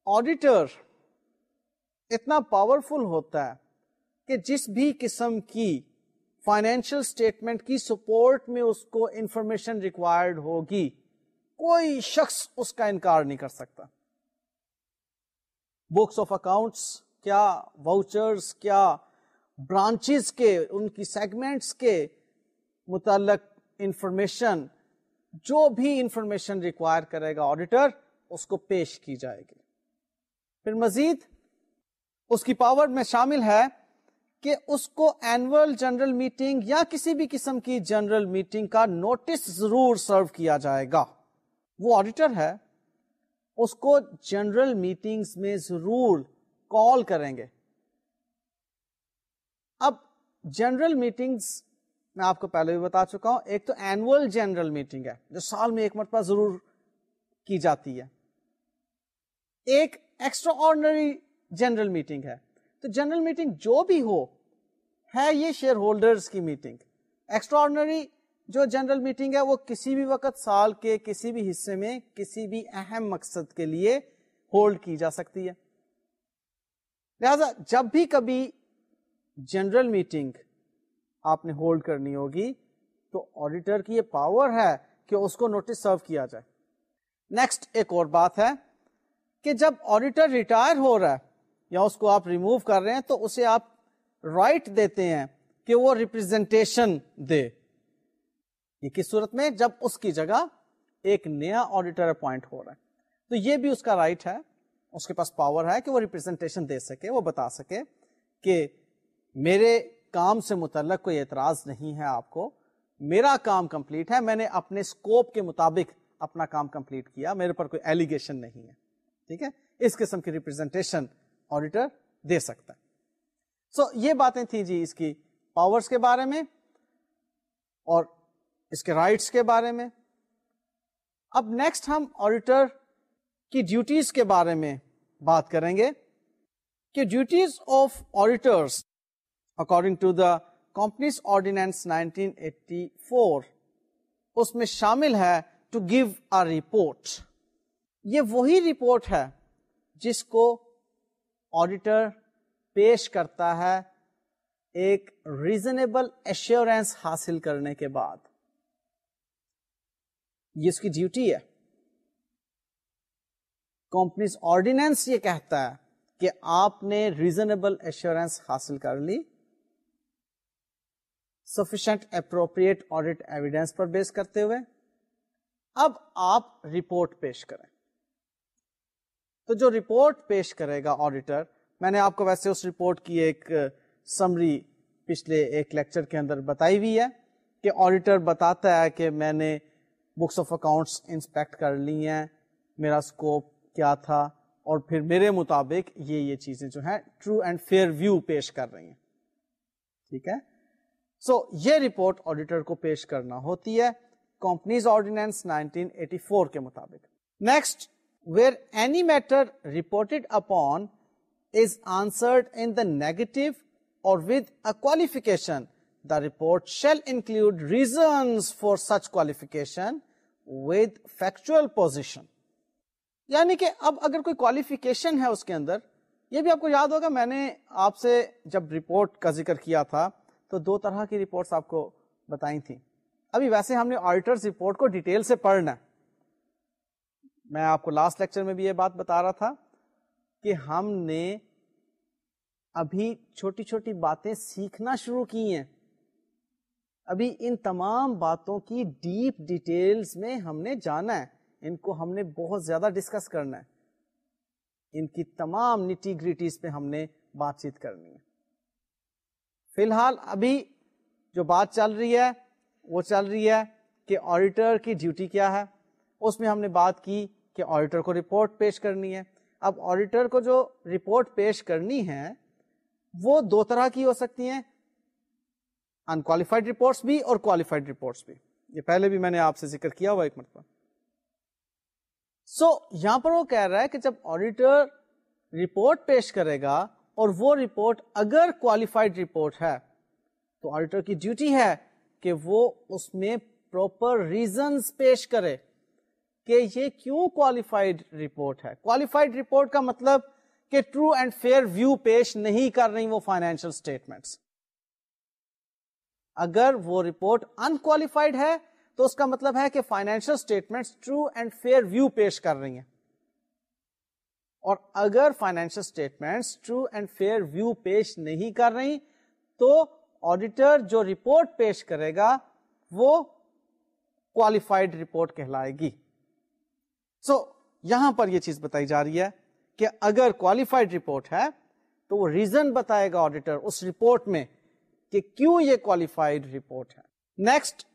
آڈیٹر اتنا پاورفل ہوتا ہے کہ جس بھی قسم کی فائنینشیل اسٹیٹمنٹ کی سپورٹ میں اس کو انفارمیشن ریکوائرڈ ہوگی۔ کوئی شخص اس کا انکار نہیں کر سکتا۔ بکس آف اکاؤنٹس، کیا واؤچرس کیا برانچز کے، ان کی سیگمنٹس کے متعلق انفارمیشن، جو بھی انفارمیشن ریکوائر کرے گا آڈیٹر، اس کو پیش کی جائے گی۔ پھر مزید، اس کی پاور میں شامل ہے۔ کہ اس کو اینوئل جنرل میٹنگ یا کسی بھی قسم کی جنرل میٹنگ کا نوٹس ضرور سرو کیا جائے گا۔ وہ آڈیٹر ہے، اس کو جنرل میٹنگز میں ضرور کال کریں گے۔ اب جنرل میٹنگز میں آپ کو پہلے بھی بتا چکا ہوں، ایک تو اینوئل جنرل میٹنگ ہے، جو سال میں ایک مرتبہ ضرور کی جاتی ہے۔ ایک ایکسٹرا آرڈنری جنرل میٹنگ ہے۔ تو جنرل میٹنگ جو بھی ہو، ہے یہ شیئر ہولڈرز کی میٹنگ۔ ایکسٹرارڈنری جو جنرل میٹنگ ہے، وہ کسی بھی وقت سال کے کسی بھی حصے میں کسی بھی اہم مقصد کے لیے ہولڈ کی جا سکتی ہے۔ لہذا جب بھی کبھی جنرل میٹنگ آپ نے ہولڈ کرنی ہوگی، تو آڈیٹر کی یہ پاور ہے کہ اس کو نوٹس سرو کیا جائے۔ نیکسٹ ایک اور بات ہے کہ جب آڈیٹر ریٹائر ہو رہا ہے یا اس کو آپ ریموو کر رہے ہیں تو اسے آپ رائٹ right دیتے ہیں کہ وہ ریپرزینٹیشن دے۔ یہ کس صورت میں؟ جب اس کی جگہ ایک نیا آڈیٹر اپوائنٹ ہو رہا ہے۔ تو یہ بھی اس کا رائٹ ہے۔ اس کے پاس پاور ہے کہ وہ ریپرزینٹیشن دے سکے، وہ بتا سکے کہ میرے کام سے متعلق کوئی اعتراض نہیں ہے آپ کو۔ میرا کام کمپلیٹ ہے، میں نے اپنے اسکوپ کے مطابق اپنا کام کمپلیٹ کیا، میرے پر کوئی ایلیگیشن نہیں ہے۔ ٹھیک ہے؟ اس قسم کی ریپرزینٹیشن آڈیٹر دے سکتا ہے۔ سو so, یہ باتیں تھیں جی اس کی پاورز کے بارے میں اور اس کے رائٹس کے بارے میں۔ اب نیکسٹ ہم آڈیٹر کی ڈیوٹیز کے بارے میں بات کریں گے کہ duties of auditors according to the companies ordinance 1984 اس میں شامل ہے ٹو گیو ا رپورٹ یہ وہی رپورٹ ہے جس کو آڈیٹر پیش کرتا ہے ایک ریزنیبل ایشورینس حاصل کرنے کے بعد۔ یہ اس کی ڈیوٹی ہے۔ کمپنیز آرڈیننس یہ کہتا ہے کہ آپ نے ریزنیبل ایشورینس حاصل کر لی۔ سفیشنٹ اپروپریٹ آڈیٹ ایویڈینس پر بیس کرتے ہوئے۔ اب آپ رپورٹ پیش کریں۔ تو جو رپورٹ پیش کرے گا آڈیٹر میں نے آپ کو ویسے اس رپورٹ کی ایک سمری پچھلے ایک لیکچر کے اندر بتائی ہوئی ہے کہ آڈیٹر بتاتا ہے کہ میں نے بکس آف اکاؤنٹس انسپیکٹ کر لی ہیں میرا اسکوپ کیا تھا اور پھر میرے مطابق یہ یہ چیزیں جو ہیں ٹرو اینڈ فیئر ویو پیش کر رہی ہیں۔ ٹھیک ہے؟ سو so, یہ رپورٹ آڈیٹر کو پیش کرنا ہوتی ہے کمپنیز آرڈیننس 1984 کے مطابق۔ Next where any matter reported upon is answered in the negative or with a qualification the report shall include reasons for such qualification with factual position یعنی کہ اب اگر کوئی کوالیفیکیشن ہے اس کے اندر، یہ بھی آپ کو یاد ہوگا، میں نے آپ سے جب رپورٹ کا ذکر کیا تھا، تو دو طرح کی رپورٹس آپ کو بتائی تھیں۔ ابھی ویسے ہم نے آڈیٹر رپورٹ کو ڈیٹیل سے پڑھنا ہے۔ میں آپ کو لاسٹ لیکچر میں بھی یہ بات بتا رہا تھا کہ ہم نے ابھی چھوٹی چھوٹی باتیں سیکھنا شروع کی ہیں۔ ابھی ان تمام باتوں کی ڈیپ ڈیٹیلز میں ہم نے جانا ہے۔ ان کو ہم نے بہت زیادہ ڈسکس کرنا ہے۔ ان کی تمام نٹی گریٹیز پہ ہم نے بات چیت کرنی ہے۔ فی الحال ابھی جو بات چل رہی ہے وہ چل رہی ہے کہ آڈیٹر کی ڈیوٹی کیا ہے۔ اس میں ہم نے بات کی کہ آڈیٹر کو رپورٹ پیش کرنی ہے۔ اب آڈیٹر کو جو رپورٹ پیش کرنی ہے وہ دو طرح کی ہو سکتی ہیں۔ انکوالیفائڈ رپورٹس بھی اور کوالیفائڈ رپورٹس بھی۔ یہ پہلے بھی میں نے آپ سے ذکر کیا ہوا ایک مرتبہ۔ سو so, یہاں پر وہ کہہ رہا ہے کہ جب آڈیٹر رپورٹ پیش کرے گا اور وہ رپورٹ اگر کوالیفائڈ رپورٹ ہے تو آڈیٹر کی ڈیوٹی ہے کہ وہ اس میں پروپر ریزنس پیش کرے۔ کہ یہ کیوں کوالیفائڈ رپورٹ ہے؟ کوالیفائڈ رپورٹ کا مطلب کہ ٹرو اینڈ فیئر ویو پیش نہیں کر رہی وہ فائنینشیل اسٹیٹمنٹس اگر وہ رپورٹ انکوالیفائڈ ہے تو اس کا مطلب ہے کہ financial statement true and fair view پیش کر رہی ہیں۔ اور اگر financial statement true and fair view پیش نہیں کر رہی تو آڈیٹر جو رپورٹ پیش کرے گا وہ کوالیفائڈ رپورٹ کہلائے گی۔ سو so, یہاں پر یہ چیز بتائی جا رہی ہے کہ اگر کوالیفائڈ رپورٹ ہے تو وہ ریزن بتائے گا آڈیٹر اس رپورٹ میں کہ کیوں یہ کوالیفائڈ رپورٹ ہے۔ Next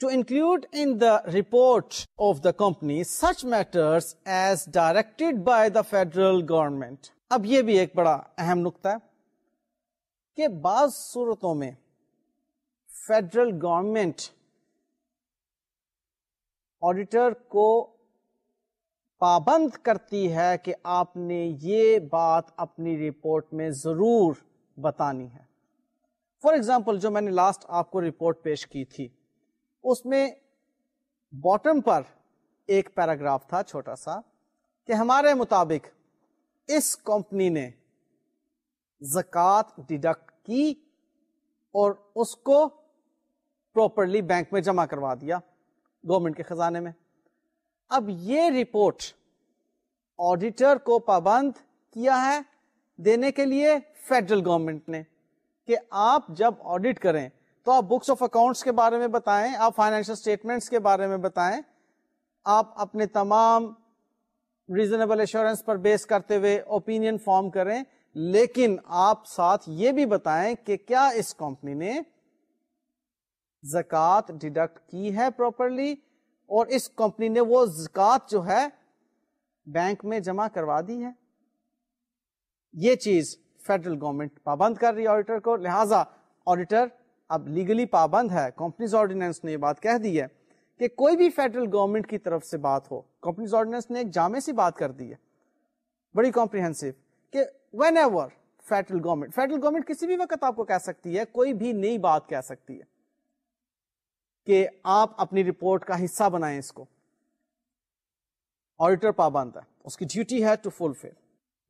to include in the report of the company such matters as directed by the federal government اب یہ بھی ایک بڑا اہم نقطہ ہے کہ بعض صورتوں میں فیڈرل گورنمنٹ آڈیٹر کو پابند کرتی ہے کہ آپ نے یہ بات اپنی رپورٹ میں ضرور بتانی ہے۔ فار ایگزامپل جو میں نے لاسٹ آپ کو رپورٹ پیش کی تھی، اس میں باٹم پر ایک پیراگراف تھا چھوٹا سا کہ ہمارے مطابق اس کمپنی نے زکات ڈیڈکٹ کی اور اس کو پراپرلی بینک میں جمع کروا دیا۔ گورنمنٹ کے خزانے میں۔ اب یہ رپورٹ آڈیٹر کو پابند کیا ہے دینے کے لیے فیڈرل گورنمنٹ نے کہ آپ جب آڈیٹ کریں تو آپ بکس آف اکاؤنٹس کے بارے میں بتائیں، آپ فائنینشیل اسٹیٹمنٹس کے بارے میں بتائیں، آپ اپنے تمام ریزنیبل ایشورینس پر بیس کرتے ہوئے اوپین فارم کریں، لیکن آپ ساتھ یہ بھی بتائیں کہ کیا اس کمپنی نے زکات ڈیڈکٹ کی ہے پراپرلی اور اس کمپنی نے وہ زکات جو ہے بینک میں جمع کروا دی ہے۔ یہ چیز فیڈرل گورنمنٹ پابند کر رہی ہے آڈیٹر کو۔ لہذا آڈیٹر اب لیگلی پابند ہے۔ کمپنیز آرڈیننس نے یہ بات کہہ دی ہے کہ کوئی بھی فیڈرل گورنمنٹ کی طرف سے بات ہو، کمپنیز آرڈیننس نے ایک جامع سی بات کر دی ہے۔ بڑی کمپریہنسو کہ whenever federal government federal government کسی بھی وقت آپ کو کہہ سکتی ہے، کوئی بھی نئی بات کہہ سکتی ہے۔ کہ آپ اپنی رپورٹ کا حصہ بنائیں اس کو۔ آڈیٹر پابند ہے۔ اس کی ڈیوٹی ہے to fulfil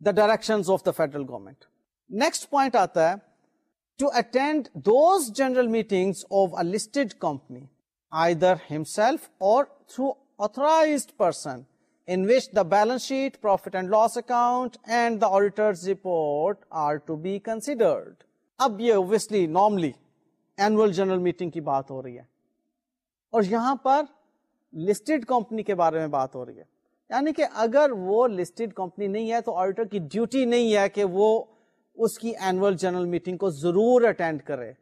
the direction of the federal government next point آتا ہے to attend those general meeting of a listed company either himself or through authorised person in which the balance sheet, profit and loss account and the auditor's report are to be considered. اب یہ obviously normally annual general meeting کی بات ہو رہی ہے۔ اور یہاں پر listed company کے بارے میں بات ہو رہی ہے۔ یعنی کہ اگر وہ لسٹڈ کمپنی نہیں ہے تو آڈیٹر کی ڈیوٹی نہیں ہے کہ وہ اس کی اینوئل جنرل میٹنگ کو ضرور اٹینڈ کرے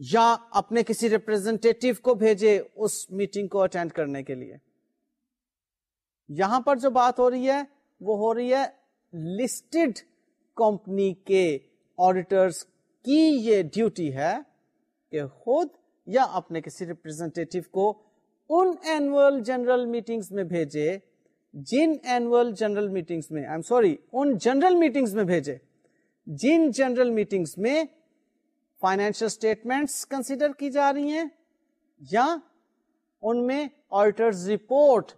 یا اپنے کسی ریپرزینٹیو کو بھیجے اس میٹنگ کو اٹینڈ کرنے کے لیے۔ یہاں پر جو بات ہو رہی ہے، وہ ہو رہی ہے لسٹڈ کمپنی کے آڈیٹرس کی یہ ڈیوٹی ہے کہ خود یا اپنے کسی ریپرزینٹیو کو ان اینوئل جنرل میٹنگز میں بھیجے، جن اینوئل جنرل میٹنگز میں I am sorry in general meetings میں بھیجے۔ جن جنرل میٹنگز میں فائنینشیل اسٹیٹمنٹس کنسیڈر کی جا رہی ہیں یا ان میں آڈیٹرز رپورٹ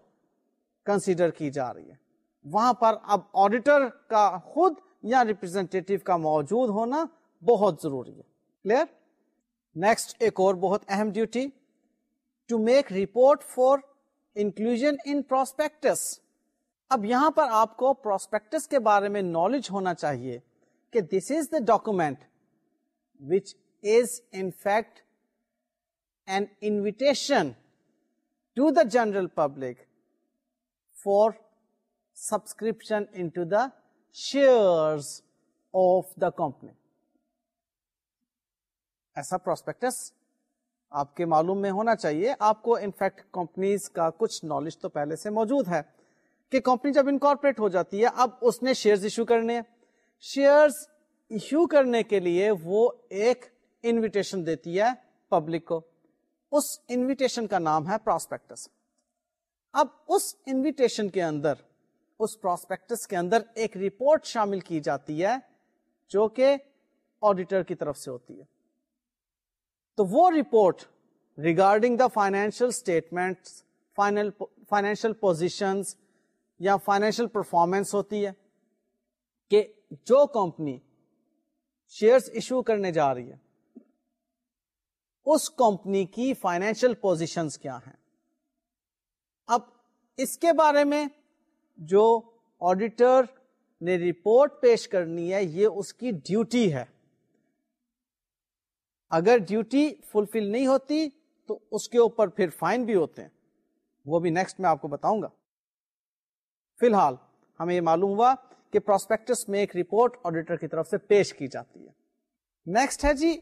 کنسیڈر کی جا رہی ہے وہاں پر اب آڈیٹر کا خود یا ریپرزینٹیو کا موجود ہونا بہت ضروری ہے۔ کلیئر نیکسٹ ایک اور بہت اہم duty to make report for inclusion in prospectus اب یہاں پر آپ کو پروسپیکٹس کے بارے میں نالج ہونا چاہیے کہ this is the document which is in fact an invitation to the general public for subscription into the share of the company ایسا پروسپیکٹس آپ کے معلوم میں ہونا چاہیے۔ آپ کو انفیکٹ کمپنیز کا کچھ نالج تو پہلے سے موجود ہے کہ کمپنی جب انکارپوریٹ ہو جاتی ہے، اب اس نے شیئر ایشو کرنے شیئر ایشو کرنے کے لیے وہ ایک انویٹیشن دیتی ہے پبلک کو۔ اس انویٹیشن کا نام ہے پراسپیکٹس اب اس انویٹیشن کے اندر، اس پراسپیکٹس کے اندر ایک رپورٹ شامل کی جاتی ہے جو کہ آڈیٹر کی طرف سے ہوتی ہے۔ تو وہ report regarding the financial statement financial position یا فائنینشیل پرفارمنس ہوتی ہے کہ جو کمپنی شیئرس ایشو کرنے جا رہی ہے، اس کمپنی کی فائنینشیل پوزیشن کیا ہیں؟ اب اس کے بارے میں جو آڈیٹر نے رپورٹ پیش کرنی ہے، یہ اس کی ڈیوٹی ہے۔ اگر ڈیوٹی فلفل نہیں ہوتی تو اس کے اوپر پھر فائن بھی ہوتے ہیں۔ وہ بھی نیکسٹ میں آپ کو بتاؤں گا۔ فی الحال ہمیں یہ معلوم ہوا کہ پروسپیکٹس میں ایک رپورٹ آڈیٹر کی طرف سے پیش کی جاتی ہے۔ نیکسٹ ہے جی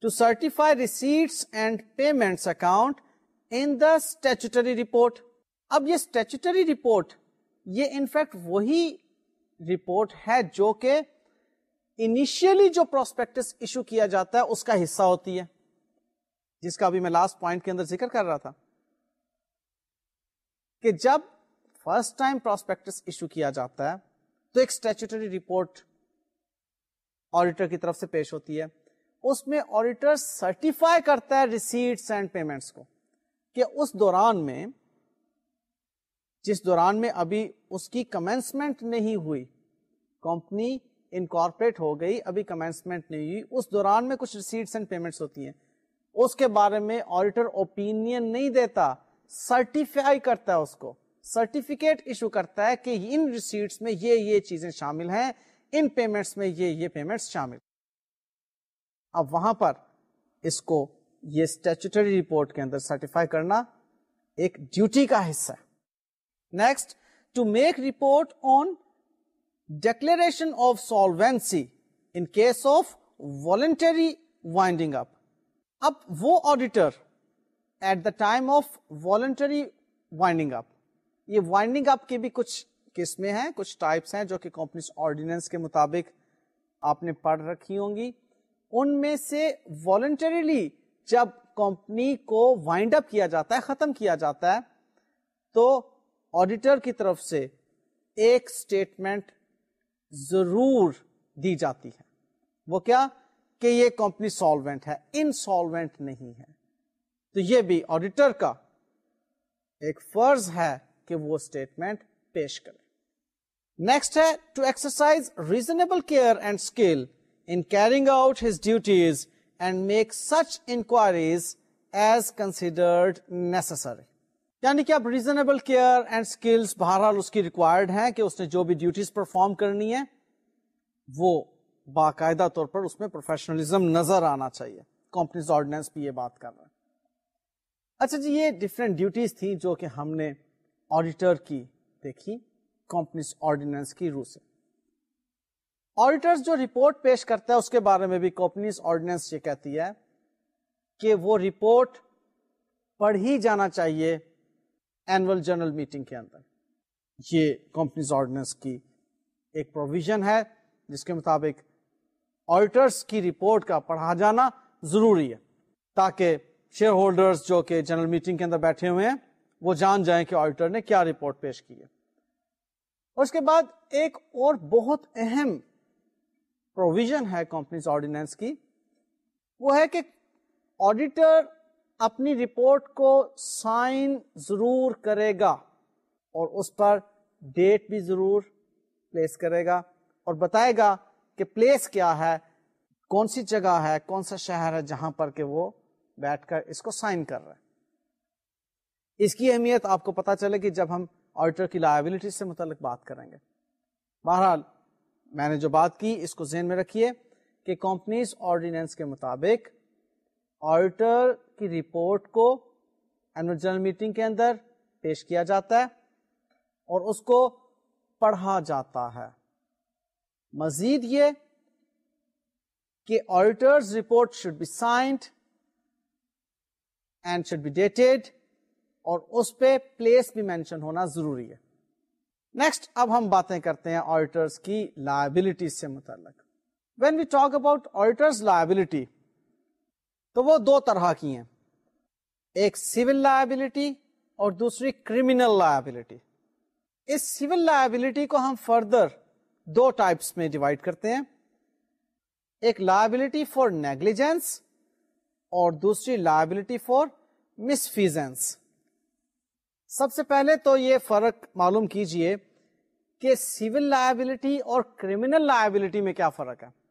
to certify receipts and payment account in the statutory report اب یہ اسٹیچوٹری رپورٹ یہ انفیکٹ وہی رپورٹ ہے جو کہ انیشیلی جو پروسپیکٹس ایشو کیا جاتا ہے، اس کا حصہ ہوتی ہے۔ جس کا ابھی میں لاسٹ پوائنٹ کے اندر ذکر کر رہا تھا۔ کہ جب فرسٹ ٹائم پروسپیکٹس ایشو کیا جاتا ہے، تو ایک اسٹیچوٹری رپورٹ آڈیٹر کی طرف سے پیش ہوتی ہے۔ اس میں آڈیٹر سرٹیفائی کرتا ہے ریسیٹس اینڈ پیمنٹس کو۔ کہ اس دوران میں، جس دوران میں ابھی اس کی کمنسمنٹ نہیں ہوئی کمپنی انکارپوریٹ ہو گئی، ابھی کمنسمنٹ نہیں ہوئی۔ اس دوران میں کچھ ریسیٹس اینڈ پیمنٹس ہوتی ہیں۔ اس کے بارے میں آڈیٹر اوپینین نہیں دیتا سرٹیفائی کرتا ہے اس کو۔ سرٹیفکیٹ ایشو کرتا ہے کہ ان ریسیٹس میں یہ یہ چیزیں شامل ہیں، ان پیمنٹس میں یہ یہ پیمنٹس شامل۔ اب وہاں پر اس کو یہ اسٹیچوٹری رپورٹ کے اندر سرٹیفائی کرنا ایک ڈیوٹی کا حصہ ہے۔ Next to make report on declaration of solvency in case of voluntary winding up اب وہ auditor at the time of voluntary winding up یہ وائنڈنگ اپ کی بھی کچھ قسمیں ہیں، کچھ ٹائپس ہیں جو کہ کمپنی آرڈیننس کے مطابق آپ نے پڑھ رکھی ہوں گی۔ ان میں سے والنٹریلی جب کمپنی کو وائنڈ اپ کیا جاتا ہے، ختم کیا جاتا ہے، تو آڈیٹر کی طرف سے ایک اسٹیٹمنٹ ضرور دی جاتی ہے۔ وہ کیا؟ کہ یہ کمپنی سالوینٹ ہے انسالوینٹ نہیں ہے۔ تو یہ بھی آڈیٹر کا ایک فرض ہے کہ وہ اسٹیٹمنٹ پیش کرے۔ نیکسٹ ہے to exercise reasonable care and skill in carrying out his duties and make such enquiries as considered necessary یعنی کہ اب ریزنیبل کیئر اینڈ اسکلس بہرحال اس کی ریکوائرڈ ہے کہ اس نے جو بھی ڈیوٹیز پرفارم کرنی ہے وہ باقاعدہ طور پر اس میں پروفیشنلزم نظر آنا چاہیے۔ کمپنیز آرڈیننس بھی یہ بات کر رہا ہے۔ اچھا جی یہ ڈفرینٹ ڈیوٹیز تھیں جو کہ ہم نے آڈیٹر کی دیکھی کمپنیز آرڈیننس کی رو سے۔ آڈیٹر جو رپورٹ پیش کرتا ہے، اس کے بارے میں بھی کمپنیز آرڈیننس یہ کہتی ہے کہ وہ رپورٹ پڑھ ہی جانا چاہیے اینول جنرل میٹنگ کے اندر۔ یہ کمپنیز آرڈیننس کی ایک پروویژن ہے، جس کے مطابق آڈیٹرس کی رپورٹ کا پڑھا جانا ضروری ہے، تاکہ شیئر ہولڈرز جو کہ جنرل میٹنگ کے اندر بیٹھے ہوئے ہیں، وہ جان جائیں کہ آڈیٹر نے کیا رپورٹ پیش کی ہے۔ اس کے بعد ایک اور بہت اہم پروویژن ہے کمپنیز آرڈیننس کی، وہ ہے کہ آڈیٹر اپنی رپورٹ کو سائن ضرور کرے گا اور اس پر ڈیٹ بھی ضرور پلیس کرے گا اور بتائے گا کہ پلیس کیا ہے، کون سی جگہ ہے، کون سا شہر ہے جہاں پر کہ وہ بیٹھ کر اس کو سائن کر رہے اس کی اہمیت آپ کو پتا چلے گی جب ہم آڈیٹر کی لائبلٹی سے متعلق بات کریں گے۔ بہرحال، میں نے جو بات کی اس کو ذہن میں رکھیے کہ کمپنیز آرڈیننس کے مطابق آڈیٹر کی رپورٹ کو اینوئل جنرل میٹنگ کے اندر پیش کیا جاتا ہے اور اس کو پڑھا جاتا ہے۔ مزید یہ کہ auditors report should be signed and should be dated اور اس پہ پلیس بھی مینشن ہونا ضروری ہے۔ نیکسٹ اب ہم باتیں کرتے ہیں آڈیٹرس کی لائبلٹی سے متعلق۔ When we talk about auditors liability تو وہ دو طرح کی ہیں۔ ایک سول لائبلٹی اور دوسری کریمنل لائبلٹی اس سول لائبلٹی کو ہم فردر دو ٹائپس میں ڈیوائڈ کرتے ہیں۔ ایک لائبلٹی فار نیگلیجنس اور دوسری لائبلٹی فار مسفیزنس سب سے پہلے تو یہ فرق معلوم کیجیے کہ سول لائبلٹی اور کریمنل لائبلٹی میں کیا فرق ہے۔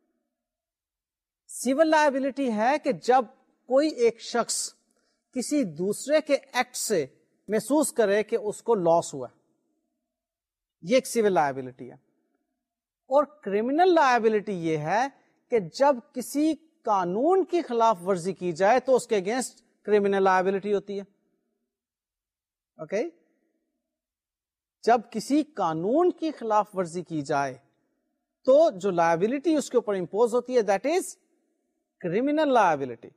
سول لائبلٹی ہے کہ جب کوئی ایک شخص کسی دوسرے کے ایکٹ سے محسوس کرے کہ اس کو لاس ہوا یہ ایک سول لائبلٹی ہے۔ اور کریمنل لائبلٹی یہ ہے کہ جب کسی قانون کی خلاف ورزی کی جائے تو اس کے اگینسٹ کریمنل لائبلٹی ہوتی ہے۔ Okay okay? جب کسی قانون کی خلاف ورزی کی جائے تو جو لائبلٹی اس کے اوپر امپوز ہوتی ہے دیٹ از کریمنل لائبلٹی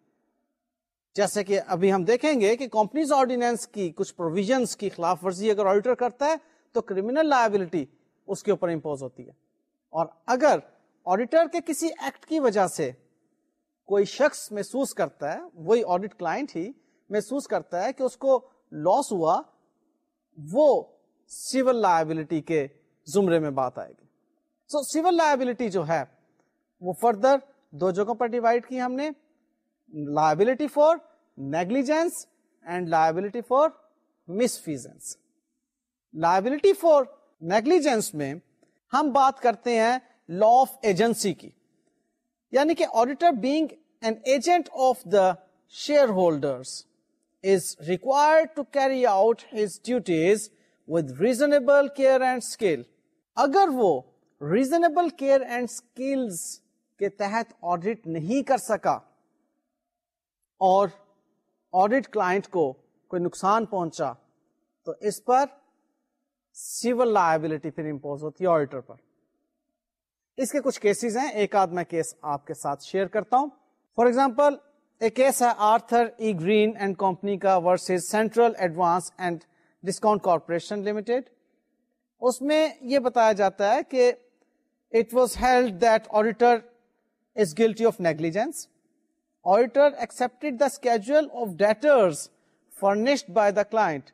جیسے کہ ابھی ہم دیکھیں گے کہ کمپنیز آرڈیننس کی کچھ پروویژنس کی خلاف ورزی اگر آڈیٹر کرتا ہے تو کریمنل لائبلٹی اس کے اوپر امپوز ہوتی ہے۔ اور اگر آڈیٹر کے کسی ایکٹ کی وجہ سے کوئی شخص محسوس کرتا ہے، وہی آڈیٹ کلائنٹ ہی محسوس کرتا ہے کہ اس کو لاس ہوا، وہ سول لائبلٹی کے زمرے میں بات آئے گی۔ سو سول لائبلٹی جو ہے، وہ فردر دو جگہوں پر ڈیوائڈ کی ہم نے liability for negligence and liability for misfeasance liability for negligence میں ہم بات کرتے ہیں لا آف ایجنسی کی یعنی کہ auditor being an agent of the shareholder is required to carry out his duties with reasonable care and skill اگر وہ ریزنیبل کیئر اینڈ اسکلس کے تحت آڈیٹ نہیں کر سکا اور آڈیٹ کلائنٹ کو کوئی نقصان پہنچا، تو اس پر سیول لائبلٹی پھر امپوز ہوتی ہے آڈیٹر پر۔ اس کے کچھ کیسز ہیں، ایک آدھ میں کیس آپ کے ساتھ شیئر کرتا ہوں۔ فار ایگزامپل ایک کیس ہے Arthur E Green and company کا versus central advance and discount corporation limited اس میں یہ بتایا جاتا ہے کہ it was held that auditor is guilty of negligence auditor accepted the schedule of debtors furnished by the client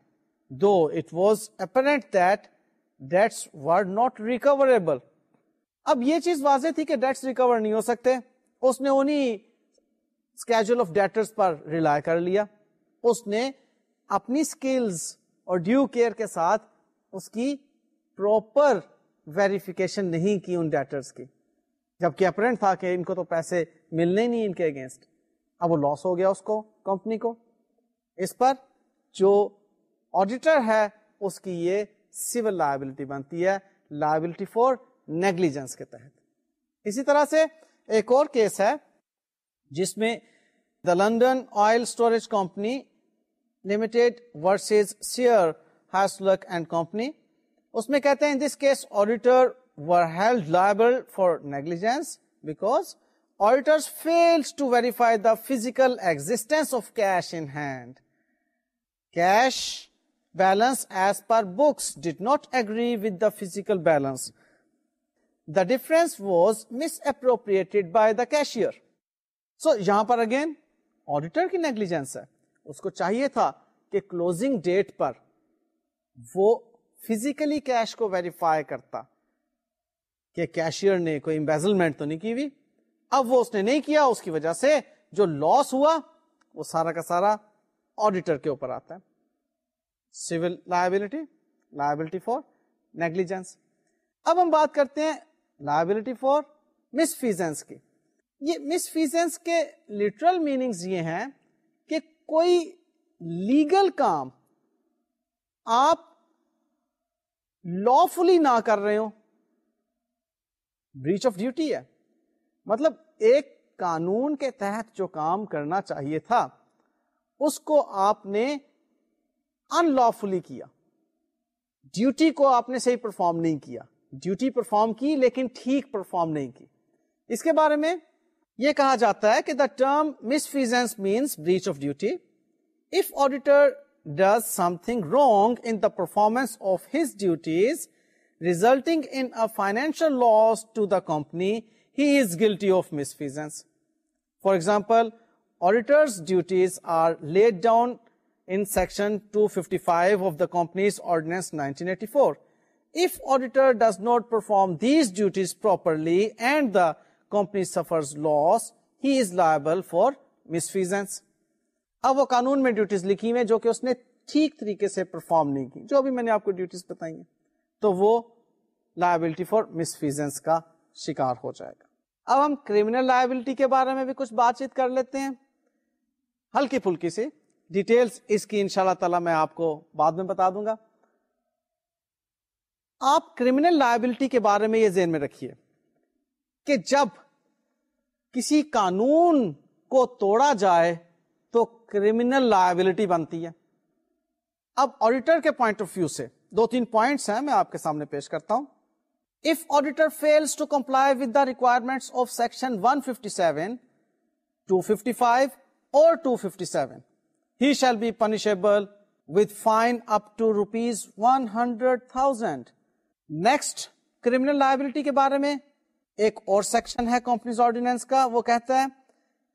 though it was apparent that debts were not recoverable اب یہ چیز واضح تھی کہ ڈیٹس ریکور نہیں ہو سکتے. اس نے انہیں اسکیجول آف ڈیٹرز پر ریلائی کر لیا. اس نے اپنی اسکلز اور ڈیو کیئر کے ساتھ اس کی پروپر ویریفیکیشن نہیں کی ان ڈیٹرز کی. جبکہ اپرنٹ تھا کہ ان کو تو پیسے ملنے نہیں ان کے اگینسٹ اب وہ لاس ہو گیا اس کو کمپنی کو۔ اس پر جو آڈیٹر ہے، اس کی یہ سول لائبلٹی بنتی ہے لائبلٹی فور نیگلیجنس کے تحت۔ اسی طرح سے ایک اور کیس ہے، جس میں the London oil storage company limited versus Sayer Hasluck and company اس میں کہتے ہیں this case auditor were held liable for negligence because auditor fails to verify the physical existence of cash in hand cash balance as per books did not agree with the physical balance the difference was misappropriated by the cashier so یہاں پر again auditor کی negligence ہے اس کو چاہیے تھا کہ closing date پر وہ فزیکلی کیش کو ویریفائی کرتا کہ کیشیئر نے کوئی امبیزلمنٹ تو نہیں کی ہوئی۔ اب وہ اس نے نہیں کیا، اس کی وجہ سے جو لاس ہوا، وہ سارا کا سارا آڈیٹر کے اوپر آتا ہے۔ Civil liability liability for negligence اب ہم بات کرتے ہیں لائبلٹی فار مس فیزنس کی۔ یہ مس فیزنس کے لٹرل میننگز یہ ہیں کہ کوئی لیگل کام آپ لا فلی نہ کر رہے ہو۔ بریچ آف ڈیوٹی ہے۔ مطلب ایک قانون کے تحت جو کام کرنا چاہیے تھا، اس کو آپ نے ان لا فلی کیا۔ ڈیوٹی کو آپ نے صحیح پرفارم نہیں کیا۔ ڈیوٹی پرفارم کی لیکن ٹھیک پرفارم نہیں کی۔ اس کے بارے میں یہ کہا جاتا ہے کہ the term misfeasance means breach of duty if auditor does something wrong in the performance of his duties resulting in financial loss to the company he is guilty of misfeasance for example auditors duties are laid down in section 255 of the company's ordinance 1984 if auditor does not perform these duties properly and the company suffers loss he is liable for misfeasance. اب وہ قانون میں duties لکھی ہوئی جو کہ اس نے ٹھیک طریقے سے پرفارم نہیں کی، جو بھی میں نے آپ کو ڈیوٹیز بتائی ہیں، تو وہ لائبلٹی فار مسفیزنس کا شکار ہو جائے گا۔ اب ہم کریمنل لائبلٹی کے بارے میں بھی کچھ بات چیت کر لیتے ہیں۔ ہلکی پھلکی سے ڈیٹیلز اس کی ان شاء اللہ تعالی میں آپ کو بعد میں بتا دوں گا۔ آپ کرمنل لائبلٹی کے بارے میں یہ ذہن میں رکھیے کہ جب کسی قانون کو توڑا جائے تو کرمنل لائبلٹی بنتی ہے۔ اب آڈیٹر کے پوائنٹ آف ویو سے دو تین پوائنٹس ہیں میں آپ کے سامنے پیش کرتا ہوں۔ If auditor fails to comply with the requirement of section 157 255 اور 257 he shall be punishable with fine up to rupees 100,000. Next, criminal liability کے بارے میں ایک اور سیکشن ہے کمپنیز آرڈیننس کا وہ کہتا ہے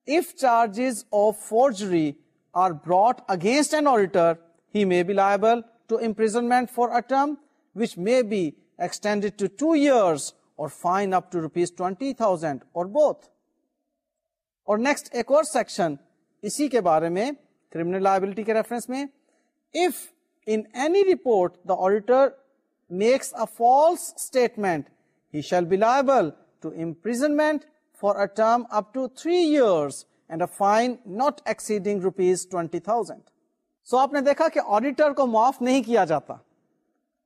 if charges of forgery are brought against an auditor he may be liable to imprisonment for a term which may be extended to two years or fine up to rupees 20,000 or both. اور next ایک اور section اسی کے بارے میں criminal liability کے reference میں if in any report the auditor makes a false statement he shall be liable to imprisonment for a term up to three years and a fine not exceeding rupees twenty thousand سو آپ نے دیکھا کہ auditor کو معاف نہیں کیا جاتا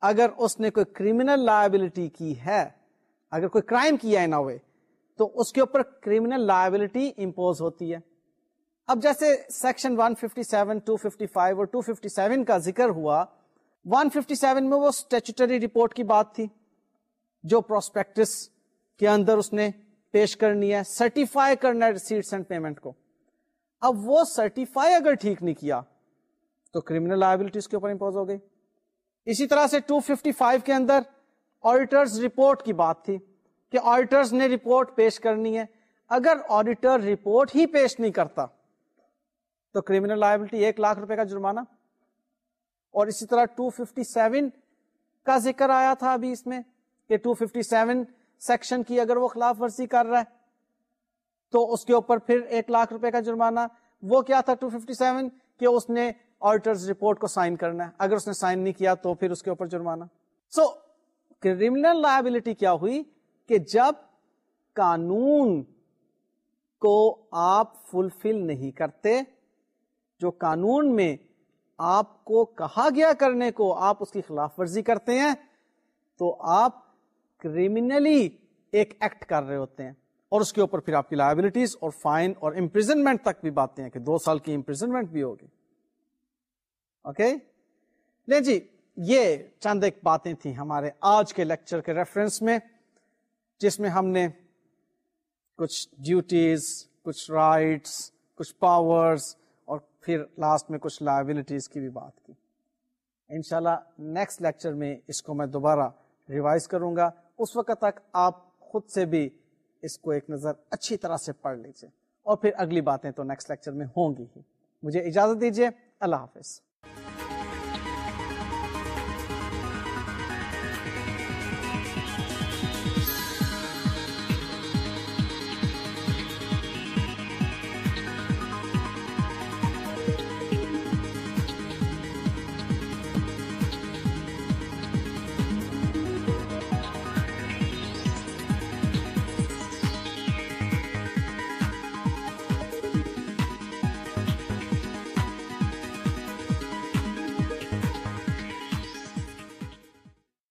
اگر اس نے کوئی کریمنل لائبلٹی کی ہے اگر کوئی کرائم کیا ہے نا ہوئے تو اس کے اوپر کریمنل لائبلٹی امپوز ہوتی ہے۔ اب جیسے سیکشن 157, 255 اور 257 کا ذکر ہوا 157 میں وہ اسٹیچوٹری رپورٹ کی بات تھی جو پروسپیکٹس کے اندر اس نے پیش کرنی ہے سرٹیفائی کرنا ہے ریسیٹس اینڈ پیمنٹ کو۔ اب وہ سرٹیفائی اگر ٹھیک نہیں کیا تو کریمنل لائبلٹی اس کے اوپر امپوز ہو گئی۔ اسی طرح سے 255 کے اندر آڈیٹرز رپورٹ کی بات تھی کہ آڈیٹرز نے رپورٹ پیش کرنی ہے۔ اگر آڈیٹر رپورٹ ہی پیش نہیں کرتا تو کریمنل لائبلٹی ایک لاکھ روپے کا جرمانہ۔ اور اسی طرح 257 کا ذکر آیا تھا ابھی اس میں کہ 257 سیکشن کی اگر وہ خلاف ورزی کر رہا ہے تو اس کے اوپر پھر ایک لاکھ روپے کا جرمانہ۔ وہ کیا تھا 257 کہ اس نے آڈیٹرز رپورٹ کو سائن کرنا ہے۔ اگر اس نے سائن نہیں کیا تو پھر اس کے اوپر جرمانہ۔ سو کریمنل لائبلٹی کیا ہوئی کہ جب قانون کو آپ فلفل نہیں کرتے، جو قانون میں آپ کو کہا گیا کرنے کو آپ اس کی خلاف ورزی کرتے ہیں، تو آپ کریمنلی ایک ایکٹ کر رہے ہوتے ہیں۔ اور اس کے اوپر پھر آپ کی لائبلٹیز اور فائن اور امپریزنمنٹ تک بھی باتیں ہیں کہ دو سال کی امپریزنمنٹ بھی ہوگی۔ اوکے لے جی یہ چند ایک باتیں تھیں ہمارے آج کے لیکچر کے ریفرنس میں، جس میں ہم نے کچھ ڈیوٹیز کچھ رائٹس کچھ پاورز اور پھر لاسٹ میں کچھ لائبلٹیز کی بھی بات کی۔ انشاءاللہ نیکسٹ لیکچر میں اس کو میں دوبارہ ریوائز کروں گا۔ اس وقت تک آپ خود سے بھی اس کو ایک نظر اچھی طرح سے پڑھ لیجیے اور پھر اگلی باتیں تو نیکسٹ لیکچر میں ہوں گی ہی۔ مجھے اجازت دیجیے اللہ حافظ۔